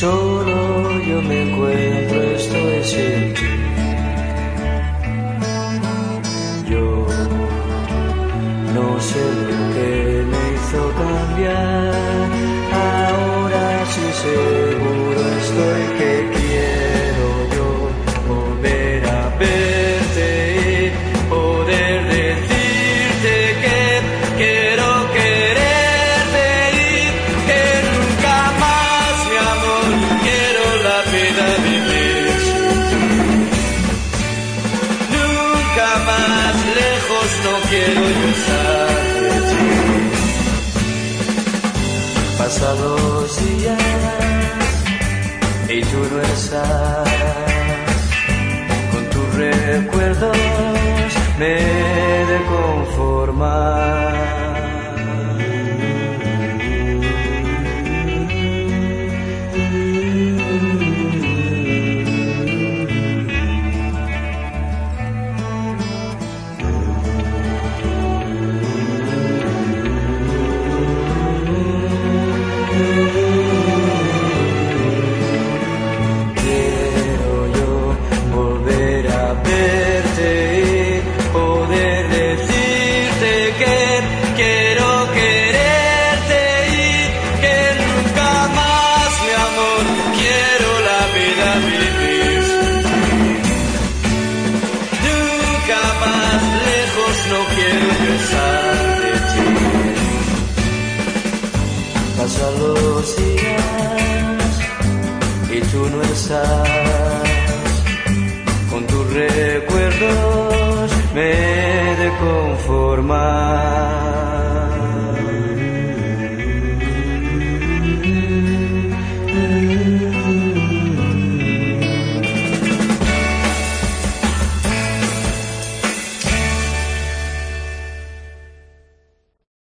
Solo yo me encuentro, estoy sin ti. Yo no sé lo que me hizo cambiar. Más lejos no quiero yo de ti. Pasados días y tú no estás. Con tus recuerdos me he de conformar. Quiero estar de ti. Pasan los días y tú no estás. Con tus recuerdos me he de conformar.